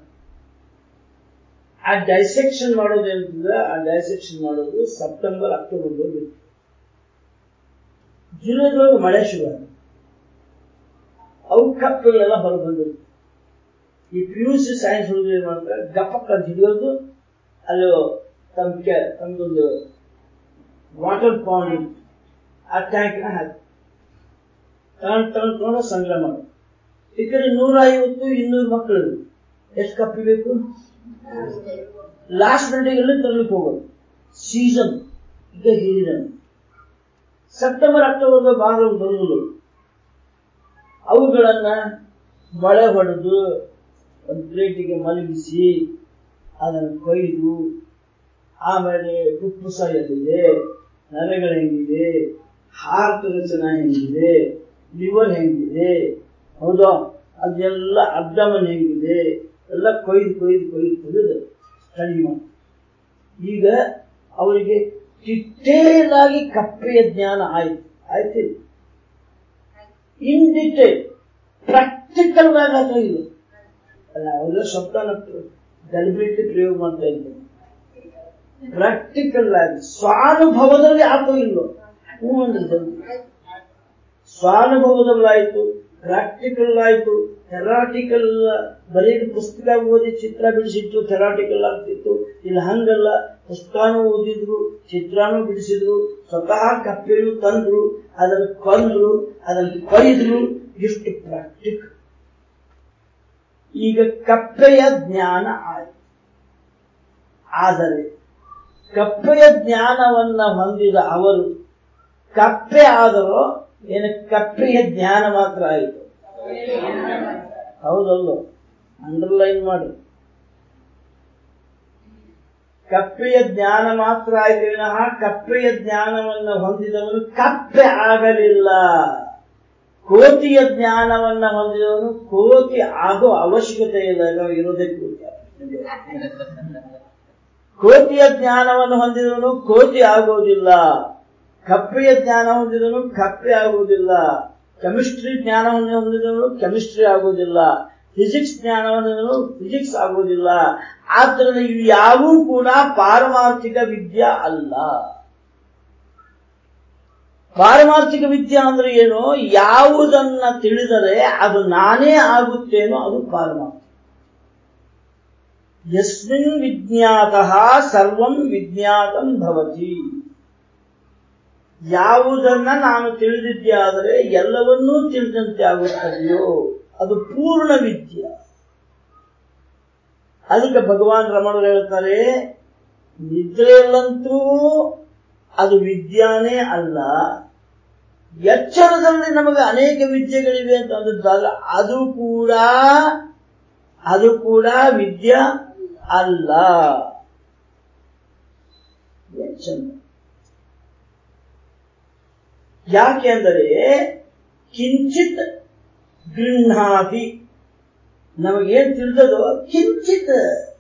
Speaker 1: ಆ ಡೈಸೆಕ್ಷನ್ ಮಾಡೋದೇನಿದ್ರೆ ಆ ಡೈಸೆಕ್ಷನ್ ಮಾಡೋದು ಸೆಪ್ಟೆಂಬರ್ ಅಕ್ಟೋಬರ್ ಹೋಗಿರುತ್ತೆ ಜುಲೈದೊಳಗೆ ಮಳೆ ಶುರುವಾಗುತ್ತೆ ಅವು ಕಪ್ಪೆಗಳೆಲ್ಲ ಹೊರಗೆ ಬಂದಿರುತ್ತೆ ಈ ಪಿ ಯು ಸಿ ಸೈನ್ಸ್ ಹುಡುಗರು ಏನ್ ಮಾಡ್ತಾರೆ? ಗಪ್ಪಕ್ಕ ಅಂತ ಹಿಡಿಯೋದು ಅಲ್ಲಿ ತಮ್ಮ ತಮ್ಮದೊಂದು ವಾಟರ್ ಪಾಂಡ್ ಆ ಟ್ಯಾಂಕ್ನ ಹಾಕಿ. ತಗೊಂಡು ತಗೊಂಡು ತಗೊಂಡು ಸಂಗ್ರಹ ಮಾಡಿ ಈ ಕಡೆ ನೂರ ಐವತ್ತು ಇನ್ನೂರು ಮಕ್ಕಳು ಎಷ್ಟು ಕಪ್ಪಿ ಬೇಕು? ಲಾಸ್ಟ್ ಮಿನಿಟಿಗೆಲ್ಲ ತರಲಿಕ್ಕೆ ಹೋಗೋದು. ಸೀಸನ್ ಈಗ ಹೇಳಿದನು ಸೆಪ್ಟೆಂಬರ್ ಅಕ್ಟೋಬರ್ ಬಾರ ಬರುವುದು ಅವುಗಳನ್ನ ಮಳೆ ಹೊಡೆದು ಒಂದು ಪ್ಲೇಟಿಗೆ ಮಲಗಿಸಿ, ಅದನ್ನು ಕೊಯ್ದು, ಆಮೇಲೆ ಕುಪ್ಪುಸ ಎಲ್ಲಿದೆ ನರೆಗಳು ಹೆಂಗಿದೆ, ಹಾರ್ಟ್ ರಚನ ಹೆಂಗಿದೆ ಲಿವರ್ ಹೆಂಗಿದೆ, ಹೌದಾ? ಅದೆಲ್ಲ ಅಬ್ಡಮನ್ ಹೆಂಗಿದೆ. ಎಲ್ಲ ಕೊಯ್ದು ಕೊಯ್ದು ಕೊಯ್ದು ಸ್ಟಡಿ ಮಾಡಿ. ಈಗ ಅವರಿಗೆ ಡಿಟೇಲ್ ಆಗಿ ಕಪ್ಪೆಯ ಜ್ಞಾನ ಆಯ್ತು. ಆಯ್ತು. ಇನ್ ಡಿಟೇಲ್ ಪ್ರಾಕ್ಟಿಕಲ್ ಆಗಿ ಇದು. ಅಲ್ಲ ಅವರು ಶಬ್ದನ ಡೆಲಿಬ್ರೇಟ್ಲಿ ಪ್ರಯೋಗ ಮಾಡ್ತಾ ಇದ್ದರು ಪ್ರಾಕ್ಟಿಕಲ್ ಆಗಿ, ಸ್ವಾನುಭವದಲ್ಲಿ ಆತೋ ಇಲ್ಲೋ ಹ್ಞೂ ಸ್ವಾನುಭವದಲ್ಲಾಯ್ತು ಪ್ರಾಕ್ಟಿಕಲ್ ಆಯ್ತು ಥೆರಾಟಿಕಲ್ ಬರೀ ಪುಸ್ತಕ ಓದಿ ಚಿತ್ರ ಬಿಡಿಸಿತ್ತು ಥೆರಾಟಿಕಲ್ ಆಗ್ತಿತ್ತು. ಇಲ್ಲ ಹಂಗಲ್ಲ. ಪುಸ್ತಕನೂ ಓದಿದ್ರು, ಚಿತ್ರನೂ ಬಿಡಿಸಿದ್ರು, ಸ್ವತಃ ಕಪ್ಪೆಯು ತಂದ್ರು, ಅದನ್ನು ಕೊಂದ್ರು, ಅದನ್ನು ಕೊಯ್ದ್ರು. ಇಷ್ಟು ಪ್ರಾಕ್ಟಿಕ್ ಈಗ ಕಪ್ಪೆಯ ಜ್ಞಾನ ಆಯಿತು. ಆದರೆ ಕಪ್ಪೆಯ ಜ್ಞಾನವನ್ನ ಹೊಂದಿದ ಅವರು ಕಪ್ಪೆ ಆದರೂ ಏನು ಕಪ್ಪೆಯ ಜ್ಞಾನ ಮಾತ್ರ ಆಯಿತು. ಹೌದಲ್ಲೋ ಅಂಡರ್ಲೈನ್ ಮಾಡಿ. ಕಪ್ಪೆಯ ಜ್ಞಾನ ಮಾತ್ರ ಆಯ್ತು ವಿನಃ ಕಪ್ಪೆಯ ಜ್ಞಾನವನ್ನು ಹೊಂದಿದವನು ಕಪ್ಪೆ ಆಗಲಿಲ್ಲ. ಕೋತಿಯ ಜ್ಞಾನವನ್ನ ಹೊಂದಿದವನು ಕೋತಿ ಆಗೋ ಅವಶ್ಯಕತೆ ಇಲ್ಲ ಇರೋದೇ ಕೋತಿ ಕೋತಿಯ ಜ್ಞಾನವನ್ನು ಹೊಂದಿದವನು ಕೋತಿ ಆಗೋದಿಲ್ಲ. ಕಪ್ಪೆಯ ಜ್ಞಾನ ಹೊಂದಿದವನು ಕಪ್ಪೆ ಆಗುವುದಿಲ್ಲ ಕೆಮಿಸ್ಟ್ರಿ ಜ್ಞಾನವನ್ನು ಹೊಂದಿದವರು ಕೆಮಿಸ್ಟ್ರಿ ಆಗುವುದಿಲ್ಲ. ಫಿಸಿಕ್ಸ್ ಜ್ಞಾನವನ್ನು ಫಿಸಿಕ್ಸ್ ಆಗುವುದಿಲ್ಲ. ಆದ್ದರಿಂದ ಇವು ಯಾವೂ ಕೂಡ ಪಾರಮಾರ್ಥಿಕ ವಿದ್ಯೆ ಅಲ್ಲ. ಪಾರಮಾರ್ಥಿಕ ವಿದ್ಯೆ ಅಂದ್ರೆ ಏನು? ಯಾವುದನ್ನ ತಿಳಿದರೆ ಅದು ನಾನೇ ಆಗುತ್ತೇನೋ ಅದು ಪಾರಮಾರ್ಥಿಕ. ಯಸ್ಮಿನ್ ವಿಜ್ಞಾತ ಸರ್ವಂ ವಿಜ್ಞಾತಂ ಭವತಿ. ಯಾವುದನ್ನ ನಾನು ತಿಳಿದಿದ್ದೆ ಆದರೆ ಎಲ್ಲವನ್ನೂ ತಿಳಿದಂತೆ ಆಗುತ್ತದೆಯೋ, ಅದು ಪೂರ್ಣ ವಿದ್ಯೆ. ಅದಕ್ಕೆ ಭಗವಾನ್ ರಮಣರು ಹೇಳ್ತಾರೆ, ನಿದ್ರೆಯಲ್ಲಂತೂ ಅದು ವಿದ್ಯಾನೇ ಅಲ್ಲ. ಎಚ್ಚರದಲ್ಲಿ ನಮಗೆ ಅನೇಕ ವಿದ್ಯೆಗಳಿವೆ ಅಂತ ಅಂದದ್ದಲ್ಲ ಅದು ಕೂಡ ಅದು ಕೂಡ ವಿದ್ಯ ಅಲ್ಲ. ಚಂದ ಯಾಕೆ ಅಂದರೆ, ಕಿಂಚಿತ್ ಗೃಹಾತಿ ನಮಗೇನ್ ತಿಳಿದದೋ? ಕಿಂಚಿತ್.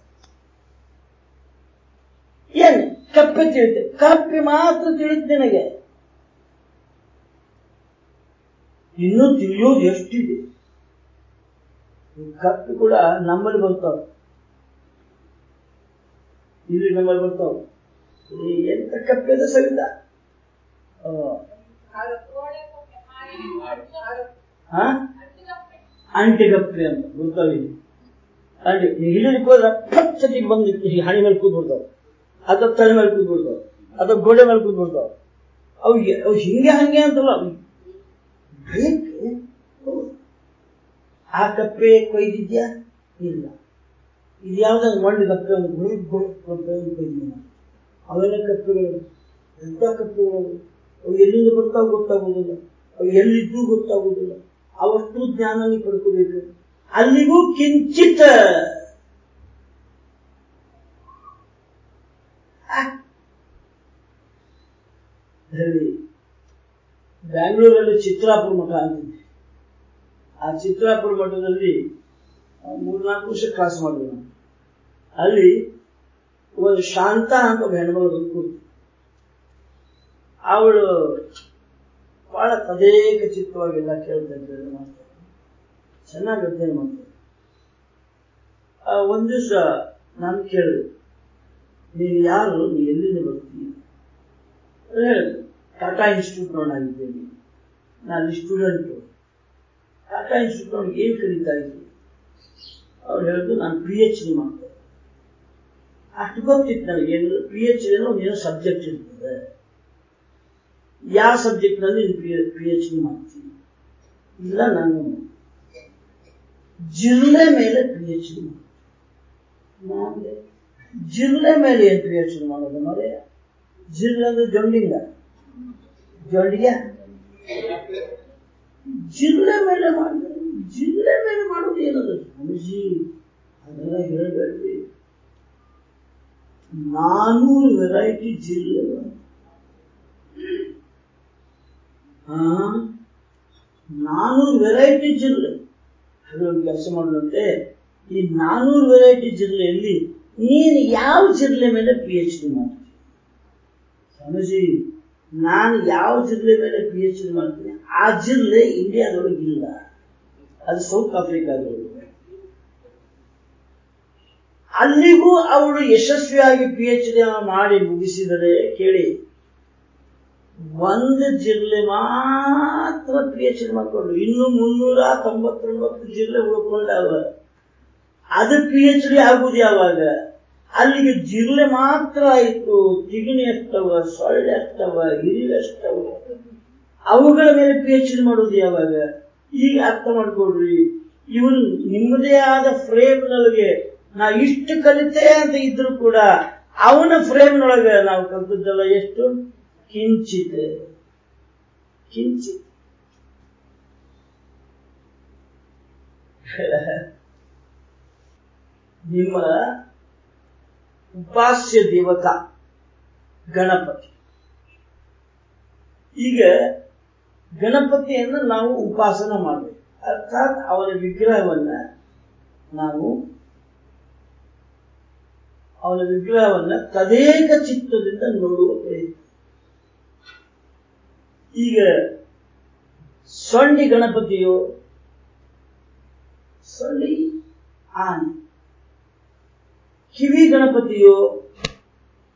Speaker 1: ಏನ್? ಕಪ್ಪೆ ತಿಳಿತೆ. ಕಪ್ಪೆ ಮಾತ್ರ ತಿಳಿದು ನಿನಗೆ. ಇನ್ನೂ ತಿಳಿಯೋದು ಎಷ್ಟಿದೆ? ಕಪ್ಪೆ ಕೂಡ ನಮ್ಮಲ್ಲಿ ಬರ್ತಾವ. ಇಲ್ಲಿ ನಮ್ಮಲ್ಲಿ ಬರ್ತಾವ. ಎಂತ ಕಪ್ಪೆ ಸವಿತ? ಅಂಟಿಗಪ್ಪೆ ಅಂತ ಬರ್ತಾವೆ ಅಂಟಿ ಹಿಡಿಲಿಕ್ಕೆ ಹೋದ್ರೆ ಪಚ್ಚತಿ ಬಂದು ಹಣೆ ಮೇಲೆ ಕೂತ್ಬಿಡ್ತಾವ. ಅಥವಾ ತಲೆ ಮೇಲೆ ಕೂತ್ಬಿಡ್ತಾವ. ಅಥವಾ ಗೋಡೆ ಮೇಲೆ ಕೂತ್ಬಿಡ್ತಾವ. ಅವು ಅವು ಹಿಂಗೆ ಹಂಗೆ ಅಂತಲ್ಲ. ಆ ಕಪ್ಪೆ ಕೊಯ್ದಿದ್ಯಾ ಇಲ್ಲ. ಇದು ಯಾವ್ದು ಮಣ್ಣು ಕಪ್ಪೆ ಒಂದು ಗುಳಿ ನಾವು. ಅವೆಲ್ಲ ಕಪ್ಪೆಗಳು, ಎಂಥ ಕಪ್ಪೆಗಳು? ಅವು ಎಲ್ಲಿಂದ ಬರ್ತಾವ ಗೊತ್ತಾಗುವುದಿಲ್ಲ. ಅವು ಎಲ್ಲಿದ್ದು ಗೊತ್ತಾಗುವುದಿಲ್ಲ. ಅವಷ್ಟು ಜ್ಞಾನ ನೀವು ಪಡ್ಕೋಬೇಕು. ಅಲ್ಲಿಗೂ ಕಿಂಚಿತ್ ಬ್ಯಾಂಗ್ಳೂರಲ್ಲಿ ಚಿತ್ರಾಪುರ ಮಠ ಅಂತಿದ್ದೆ ಆ ಚಿತ್ರಾಪುರ ಮಠದಲ್ಲಿ ಮೂರ್ನಾಲ್ಕು ವರ್ಷ ಕ್ಲಾಸ್ ಮಾಡಿದೆ ಅಲ್ಲಿ ಒಂದು ಶಾಂತ ಅಂತ ಹೆಣ್ಮಗಳು ಕೂತು ಅವಳು ಬಹಳ ತದೇಕ ಚಿತ್ತವಾಗಿಲ್ಲ ಕೇಳ್ತಾ ಮಾಡ್ತಾರೆ. ಚೆನ್ನಾಗಿ ಅಧ್ಯಯನ ಮಾಡ್ತಾರೆ. ಒಂದ್ ದಿವಸ ನಾನು ಕೇಳಿದೆ, ನೀವು ಯಾರು? ನೀ ಎಲ್ಲಿಂದ ಬರ್ತೀನಿ ಹೇಳಿದ್ರು, ಟಾಟಾ ಇನ್ಸ್ಟಿಟ್ಯೂಟ್ ನೋಡಾಗಿದ್ದೇನೆ ನಾನು ಸ್ಟೂಡೆಂಟು. ಟಾಟಾ ಇನ್ಸ್ಟಿಟ್ಯೂಟ್ ನೋಡಿ ಏನು ಕಲಿತಾ ಇದ್ರು ಅವ್ರು ಹೇಳಿದ್ರು, ನಾನು ಪಿ ಎಚ್ ಡಿ ಮಾಡ್ತೇನೆ ಅಷ್ಟು ಗೊತ್ತಿತ್ತು ನನಗೆ ಪಿ ಎಚ್ ಡಿ ಅನ್ನೋ ಏನೋ ಸಬ್ಜೆಕ್ಟ್ ಇರ್ತದೆ. ಯಾವ ಸಬ್ಜೆಕ್ಟ್ನಲ್ಲಿ ಪಿ ಎಚ್ ಡಿ ಮಾಡ್ತೀನಿ ಇಲ್ಲ, ನಾನು ಜಿಲ್ಲೆ ಮೇಲೆ ಪಿ ಎಚ್ ಡಿ ಮಾಡ್ತೀನಿ. ಜಿಲ್ಲೆ ಮೇಲೆ ಏನು ಪಿ ಎಚ್ ಡಿ ಮಾಡೋದು ನೋಡಿ ಜಿಲ್ಲೆ ಅಂದ್ರೆ ಜೊಂಡಿಂಗ. ಜಿಲ್ಲೆ ಮೇಲೆ ಮಾಡಿದ್ರೆ ಜಿಲ್ಲೆ ಮೇಲೆ ಮಾಡೋದು ಏನದು? ಸ್ವಾಮೀಜಿ, ಅದೆಲ್ಲ ಹೇಳಬೇಡ್ರಿ. ನಾನೂರು ವೆರೈಟಿ ಜಿಲ್ಲೆ ಹಾ ನಾನೂರು ವೆರೈಟಿ ಜಿಲ್ಲೆ. ಅದೊಂದು ಕೆಲಸ ಮಾಡುವಂತೆ ಈ ನಾನೂರು ವೆರೈಟಿ ಜಿಲ್ಲೆಯಲ್ಲಿ ನೀನು ಯಾವ ಜಿಲ್ಲೆ ಮೇಲೆ ಪಿ ಎಚ್ ಡಿ ಮಾಡ್ತೀನಿ ಸ್ವಾಮೀಜಿ, ನಾನು ಯಾವ ಜಿಲ್ಲೆ ಮೇಲೆ ಪಿ ಎಚ್ ಡಿ ಮಾಡ್ತೀನಿ? ಆ ಜಿಲ್ಲೆ ಇಂಡಿಯಾದೊಳಗೆ ಇಲ್ಲ. ಅದು ಸೌತ್ ಆಫ್ರಿಕಾದೊಳಗೆ ಅಲ್ಲಿಗೂ ಅವಳು ಯಶಸ್ವಿಯಾಗಿ ಪಿ ಎಚ್ ಡಿ ಮಾಡಿ ಮುಗಿಸಿದರೆ ಕೇಳಿ. ಒಂದು ಜಿಲ್ಲೆ ಮಾತ್ರ ಡಿ ಮಾಡ್ಕೊಂಡು ಇನ್ನು ಮುನ್ನೂರ ತೊಂಬತ್ತೊಂಬತ್ತು ಜಿಲ್ಲೆ ಉಳ್ಕೊಂಡವ. ಅದು ಪಿ ಎಚ್ ಡಿ ಆಗುದು ಯಾವಾಗ? ಅಲ್ಲಿಗೆ ಜಿಲ್ಲೆ ಮಾತ್ರ ಆಯಿತು. ತಿಗಿಣಿ ಎಷ್ಟವ ಸೊಳ್ಳೆ ಎಷ್ಟವ ಎಷ್ಟವ ಅವುಗಳ ಮೇಲೆ ಪಿ ಎಚ್ ಡಿ ಮಾಡೋದು ಯಾವಾಗ? ಈಗ ಅರ್ಥ ಮಾಡ್ಕೊಡ್ರಿ ಇವನ್ ನಿಮ್ಮದೇ ಆದ ಫ್ರೇಮ್ ಫ್ರೇಮ್ನೊಳಗೆ ನಾ ಇಷ್ಟು ಕಲಿತೆ ಅಂತ ಇದ್ರು ಕೂಡ ಅವನ ಫ್ರೇಮ್ನೊಳಗೆ ನಾವು ಕಲ್ತದ್ದಲ್ಲ ಎಷ್ಟು? ಕಿಂಚಿತ್. ಕಿಂಚಿತ್. ನಿಮ್ಮ ಉಪಾಸ್ಯ ದೇವತಾ ಗಣಪತಿ. ಈಗ ಗಣಪತಿಯನ್ನು ನಾವು ಉಪಾಸನ ಮಾಡಬೇಕು. ಅರ್ಥಾತ್ ಅವನ ವಿಗ್ರಹವನ್ನ ನಾವು ಅವನ ವಿಗ್ರಹವನ್ನ ತದೇಕ ಚಿತ್ತದಿಂದ ನೋಡುವ ಪ್ರಯತ್ನ ಈಗ ಸೊಂಡಿ ಗಣಪತಿಯು ಸೊಳ್ಳಿ ಆನೆ. ಕಿವಿ ಗಣಪತಿಯು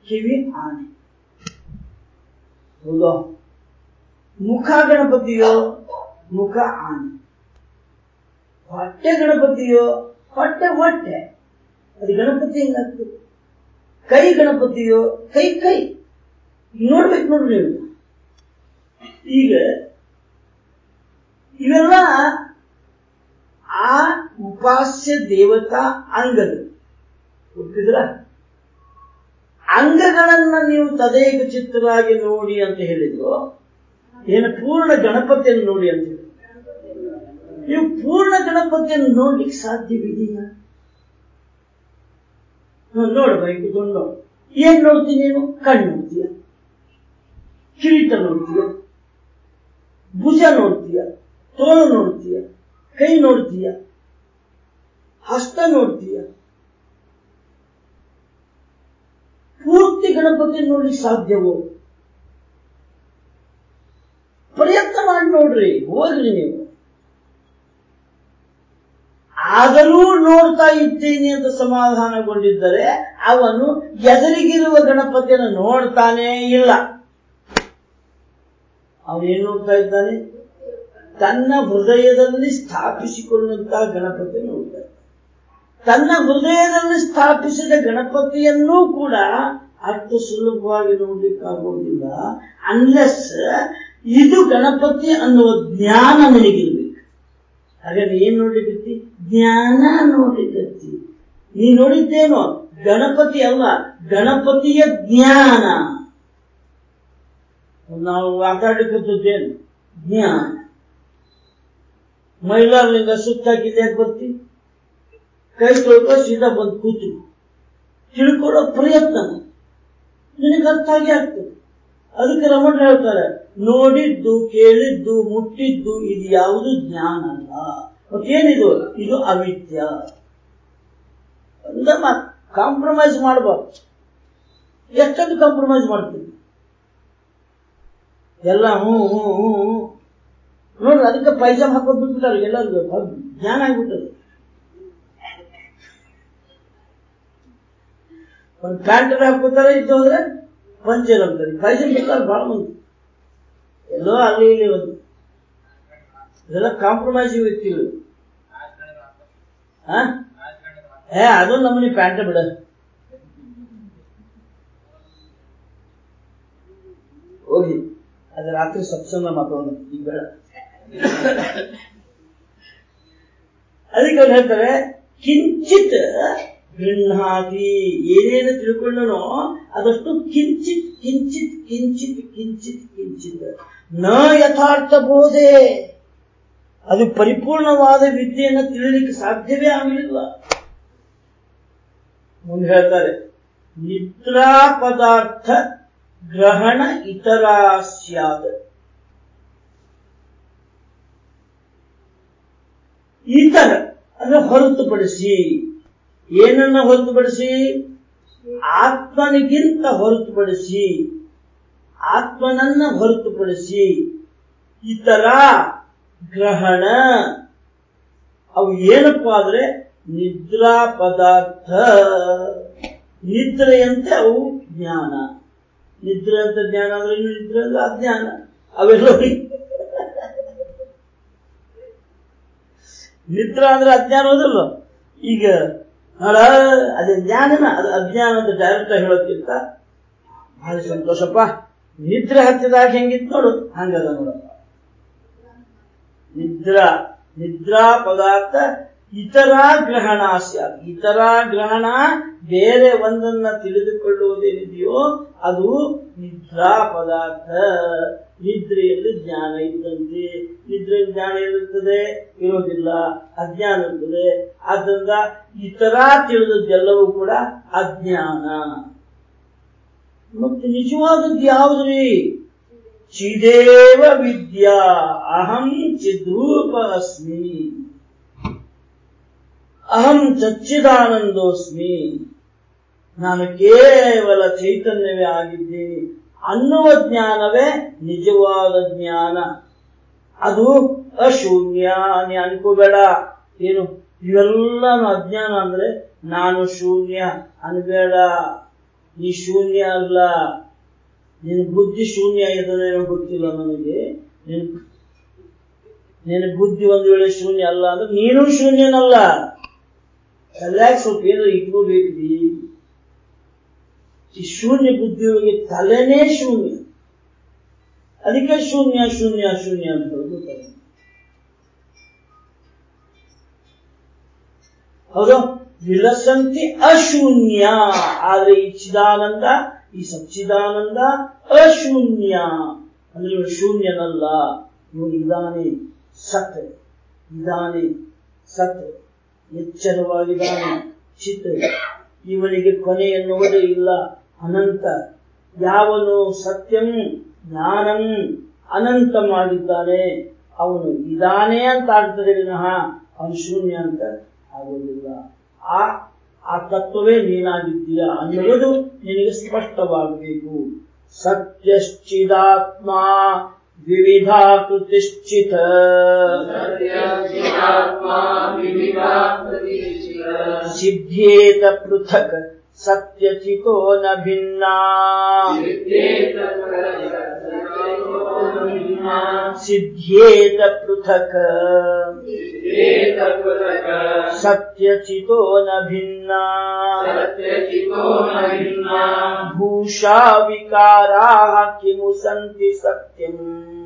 Speaker 1: ಕಿವಿ ಆನೆ. ಹೌದಾ? ಮುಖ ಗಣಪತಿಯೋ ಮುಖ ಆನೆ. ಹೊಟ್ಟೆ ಗಣಪತಿಯೋ ಹೊಟ್ಟೆ ಹೊಟ್ಟೆ. ಅದು ಗಣಪತಿ ಹೆಂಗಾಗ್ತದೆ? ಕೈ ಗಣಪತಿಯೋ ಕೈ ಕೈ. ನೋಡ್ಬೇಕು ನೋಡ್ರಿ ನೀವು. ಈಗ ಇವೆಲ್ಲ ಆ ಉಪಾಸ್ಯ ದೇವತಾ ಅಂಗಗಳು. ಗೊತ್ತಿದ್ರ ಅಂಗಗಳನ್ನ ನೀವು ತದೇಕ ಚಿತ್ರವಾಗಿ ನೋಡಿ ಅಂತ ಹೇಳಿದ್ರು ಏನು ಪೂರ್ಣ ಗಣಪತಿಯನ್ನು ನೋಡಿ ಅಂತ ನೀವು ಪೂರ್ಣ ಗಣಪತಿಯನ್ನು ನೋಡ್ಲಿಕ್ಕೆ ಸಾಧ್ಯವಿದೆಯಾ? ಬೈಕು ನೋಡು ಏನ್ ನೋಡ್ತೀನಿ ನೀನು ಕಣ್ಣು ನೋಡ್ತೀಯ? ಕಿರೀಟ ನೋಡ್ತೀಯ? ಭುಜ ನೋಡ್ತೀಯ, ತೋಳು ನೋಡ್ತೀಯ, ಕೈ ನೋಡ್ತೀಯ, ಹಸ್ತ ನೋಡ್ತೀಯ. ಪೂರ್ತಿ ಗಣಪತಿ ನೋಡ್ಲಿಕ್ಕೆ ಸಾಧ್ಯವೋ? ಪ್ರಯತ್ನ ಮಾಡಿ ನೋಡ್ರಿ, ಹೋಗ್ರಿ ನೀವು. ಆದರೂ ನೋಡ್ತಾ ಇದ್ದೀನಿ ಅಂತ ಸಮಾಧಾನಗೊಂಡಿದ್ದರೆ ಅವನು ಎದುರಿಗಿರುವ ಗಣಪತಿಯನ್ನು ನೋಡ್ತಾನೇ ಇಲ್ಲ. ಅವನೇನು ನೋಡ್ತಾ ಇದ್ದಾನೆ? ತನ್ನ ಹೃದಯದಲ್ಲಿ ಸ್ಥಾಪಿಸಿಕೊಂಡಂತಹ ಗಣಪತಿ ನೋಡ್ತಾ ತನ್ನ ಹೃದಯದಲ್ಲಿ ಸ್ಥಾಪಿಸಿದ ಗಣಪತಿಯನ್ನೂ ಕೂಡ ಅಷ್ಟು ಸುಲಭವಾಗಿ ನೋಡ್ಲಿಕ್ಕಾಗೋದಿಲ್ಲ ಅನ್ಲೆಸ್ ಇದು ಗಣಪತಿ ಅನ್ನುವ ಜ್ಞಾನ ನಿನಗಿರ್ಬೇಕು. ಹಾಗಾದ್ರೆ ಏನ್ ನೋಡಿದತ್ತಿ ಜ್ಞಾನ ನೋಡಿದತ್ತಿ ನೀ ನೋಡಿದ್ದೇನೋ? ಗಣಪತಿ ಅಲ್ಲ. ಗಣಪತಿಯ ಜ್ಞಾನ. ನಾವು ಮಾತಾಡಲಿಕ್ಕದ್ದೇನು ಜ್ಞಾನ. ಹಾಕಿದೆ ಯಾಕೆ ಬರ್ತಿ ಕೈ ತೊಳ್ಕೊ ಸೀದಾ ಬಂದು ಕೂತು ತಿಳ್ಕೊಳ್ಳೋ ಪ್ರಯತ್ನ. ನಿನಗೆ ಅರ್ಥ ಆಗಿ ಆಗ್ತದೆ. ಅದಕ್ಕೆ ರಮಣ ಹೇಳ್ತಾರೆ, ನೋಡಿದ್ದು, ಕೇಳಿದ್ದು, ಮುಟ್ಟಿದ್ದು ಇದು ಯಾವುದು ಜ್ಞಾನ ಅಲ್ಲ. ಮತ್ತೇನಿದು? ಇದು ಅವಿದ್ಯ. ಅಂತ ಕಾಂಪ್ರಮೈಸ್ ಮಾಡಬಾರ್ದು. ಎಷ್ಟೊಂದು ಕಾಂಪ್ರಮೈಸ್ ಮಾಡ್ತೀವಿ? ಎಲ್ಲ ಹ್ಞೂ ಹ್ಞೂ ಹ್ಞೂ ನೋಡ್ರಿ, ಅದಕ್ಕೆ ಪೈಜಾಮ್ ಹಾಕೋದು ಬಿಟ್ಬಿಟ್ಟಾರೆ ಎಲ್ಲರಿಗೂ ಜ್ಞಾನ ಆಗ್ಬಿಟ್ಟದೆ. ಒಂದು ಪ್ಯಾಂಟ್ ಹಾಕೋತಾರೆ ಇದ್ದು ಹೋದ್ರೆ ಪಂಚರ್ ಅಂತಾರೆ ಪೈಜಾಮ್ ಬಿಡ್ತಾರೆ ಬಹಳ ಮಂದಿ. ಎಲ್ಲೋ ಅಲ್ಲಿ ಇಲ್ಲಿ ಒಂದು. ಇದೆಲ್ಲ ಕಾಂಪ್ರಮೈಸ್ ವ್ಯಕ್ತಿಗಳು. ಹಾ ಏ ಅದು ನಮ್ಮನಿ ಪ್ಯಾಂಟ್ ಬಿಡ ಹೋಗಿ ಅದು ರಾತ್ರಿ ಸತ್ಸಂಗ ಮಾತಾಡೋಣ ಈಗ ಬೇಡ. ಅದಕ್ಕೆ ಅವ್ರು ಹೇಳ್ತಾರೆ, ಕಿಂಚಿತ್ ಗೃಹಾತಿ ಏನೇನು ತಿಳ್ಕೊಂಡನೋ ಅದಷ್ಟು ಕಿಂಚಿತ್ ಕಿಂಚಿತ್ ಕಿಂಚಿತ್ ಕಿಂಚಿತ್ ಕಿಂಚಿತ್. ನ ಯಥಾರ್ಥ ಬೋಧೆ. ಅದು ಪರಿಪೂರ್ಣವಾದ ವಿದ್ಯೆಯನ್ನು ತಿಳಿಲಿಕ್ಕೆ ಸಾಧ್ಯವೇ ಆಗಲಿಲ್ಲ ಮುಂದೆ ಹೇಳ್ತಾರೆ, ನಿದ್ರಾ ಪದಾರ್ಥ ಗ್ರಹಣ ಇತರ ಸ್ಯಾದ ಇತರ ಅಂದ್ರೆ ಹೊರತುಪಡಿಸಿ, ಏನನ್ನ ಹೊರತುಪಡಿಸಿ? ಆತ್ಮನಿಗಿಂತ ಹೊರತುಪಡಿಸಿ, ಆತ್ಮನನ್ನ ಹೊರತುಪಡಿಸಿ ಇತರ ಗ್ರಹಣ. ಅವು ಏನಪ್ಪಾ ಆದ್ರೆ ನಿದ್ರಾ ಪದಾರ್ಥ. ನಿದ್ರೆಯಂತೆ ಅವು ಜ್ಞಾನ. ನಿದ್ರೆ ಅಂತ ಜ್ಞಾನ ಅಂದ್ರೆ ನಿದ್ರೆ ಅಂದ್ರೆ ಅಜ್ಞಾನ. ಅವೆಲ್ಲ ನಿದ್ರ ಅಂದ್ರೆ ಅಜ್ಞಾನ ಹೋದಲ್ಲ ಈಗ ಹಳ ಅದೇ ಜ್ಞಾನನ, ಅದು ಅಜ್ಞಾನ ಅಂತ ಡೈರೆಕ್ಟ್ ಹೇಳೋದ್ಕಿಂತ ಭಾಳ ಸಂತೋಷಪ್ಪ. ನಿದ್ರೆ ಹತ್ತಿದಾಗ ಹೆಂಗಿತ್ತು ನೋಡು. ಹಂಗದ ನೋಡಪ್ಪ. ನಿದ್ರಾ ನಿದ್ರಾ ಪದಾರ್ಥ ಇತರ ಗ್ರಹಣ ಇತರ ಗ್ರಹಣ ಬೇರೆ ಒಂದನ್ನ ತಿಳಿದುಕೊಳ್ಳುವುದೇನಿದೆಯೋ ಅದು ನಿದ್ರಾ ಪದಾರ್ಥ. ನಿದ್ರೆಯಲ್ಲಿ ಜ್ಞಾನ ಇದ್ದಂತೆ. ನಿದ್ರೆ ಜ್ಞಾನ ಇರುತ್ತದೆ ಇರೋದಿಲ್ಲ ಅಜ್ಞಾನ ಇರ್ತದೆ ಆದ್ದರಿಂದ ಇತರ ತಿಳಿದದ್ದೆಲ್ಲವೂ ಕೂಡ ಅಜ್ಞಾನ. ಮತ್ತೆ ನಿಜವಾದದ್ದು ಯಾವುದ್ರಿ ಚಿದೇವ ವಿದ್ಯಾ. ಅಹಂ ಚಿದ್ರೂಪ ಅಸ್ಮಿ. ಅಹಂ ಚಚ್ಚಿದಾನಂದೋಸ್ಮಿ ನಾನು ಕೇವಲ ಚೈತನ್ಯವೇ ಆಗಿದ್ದೀನಿ. ಅನ್ನುವ ಜ್ಞಾನವೇ ನಿಜವಾದ ಜ್ಞಾನ. ಅದು ಅಶೂನ್ಯ ನೀ ಅನ್ಕೋಬೇಡ. ಏನು ಇವೆಲ್ಲ ಅಜ್ಞಾನ ಅಂದ್ರೆ ನಾನು ಶೂನ್ಯ ಅನ್ಬೇಡ. ನೀ ಶೂನ್ಯ ಅಲ್ಲ. ನಿನ್ ಬುದ್ಧಿ ಶೂನ್ಯ ಇದನ್ನೇನು ಗೊತ್ತಿಲ್ಲ ನನಗೆ. ನಿನ್ ನಿನ್ನ ಬುದ್ಧಿ ಒಂದು ವೇಳೆ ಶೂನ್ಯ ಅಲ್ಲ ಅಂದ್ರೆ ನೀನು ಶೂನ್ಯನಲ್ಲ. ತಲೆಯಾಗ ಸ್ವಲ್ಪ ಏನೋ ಇಟ್ಕೋಬೇಕ್ರಿ ಈ ಶೂನ್ಯ ಬುದ್ಧಿಯೊಳಗೆ ತಲೆನೇ ಶೂನ್ಯ. ಅದಕ್ಕೆ ಶೂನ್ಯ ಶೂನ್ಯ ಶೂನ್ಯ ಅಂತ ಹೇಳ್ತಾರೆ ಹೌದು? ವಿಲಸಂತಿ ಅಶೂನ್ಯ. ಆದ್ರೆ ಈ ಚಿದಾನಂದ ಈ ಸಚ್ಚಿದಾನಂದ ಅಶೂನ್ಯ. ಅಂದ್ರೆ ಇವನು ಶೂನ್ಯನಲ್ಲ. ಇವನು ಇದಾನೆ ಸತ್ ಇದಾನೆ ಸತ್ ಎಚ್ಚರವಾಗಿದ್ದಾನೆ ಚಿತ್ ಇವನಿಗೆ ಕೊನೆ ಎನ್ನುವುದೇ ಇಲ್ಲ. ಅನಂತ. ಯಾವನು ಸತ್ಯಂ ಜ್ಞಾನಂ ಅನಂತ ಮಾಡಿದ್ದಾನೆ. ಅವನು ಇದಾನೆ ಅಂತ ಆಗ್ತದೆ ವಿನಃ ಅವನು ಶೂನ್ಯ ಅಂತ ಆಗೋದಿಲ್ಲ. ಆ ಆ ತತ್ವವೇ ನೀನಾಗಿದ್ದೀಯ ಅನ್ನುವುದು ನಿನಗೆ ಸ್ಪಷ್ಟವಾಗಬೇಕು. ಸತ್ಯಶ್ಚಿದಾತ್ಮ
Speaker 2: विविधा प्रतिष्ठित।
Speaker 1: सिद्धेत पृथक
Speaker 2: सत्यचितो न भिन्ना।
Speaker 1: सिद्ध्येत पृथक सत्यचितो न भिन्ना। भूषा विकारा किमु सन्ति सत्यम्?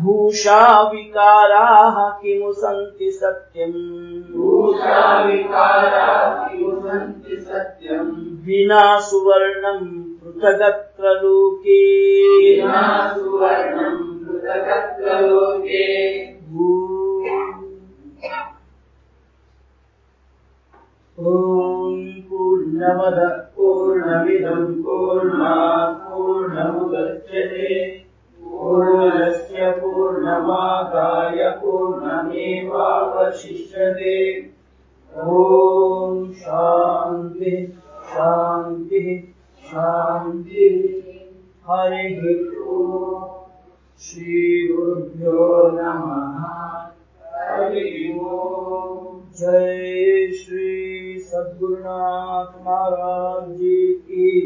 Speaker 2: भूषा विकाराः किमु सन्ति सत्यम्? सत्यम्?
Speaker 1: विना सुवर्णम् पृथगत्र लोके। ॐ पूर्णमदः
Speaker 2: पूर्णमिदम् पूर्णात् पूर्णमुदच्यते। पूर्णस्य पूर्णमादाय पूर्णमेवावशिष्यते।
Speaker 1: ॐ शान्तिः शान्तिः शान्तिः। हरिः श्रीगुरुभ्यो नमः।
Speaker 2: हरिः
Speaker 1: जय श्री सद्गुरुनाथ महाराज जी की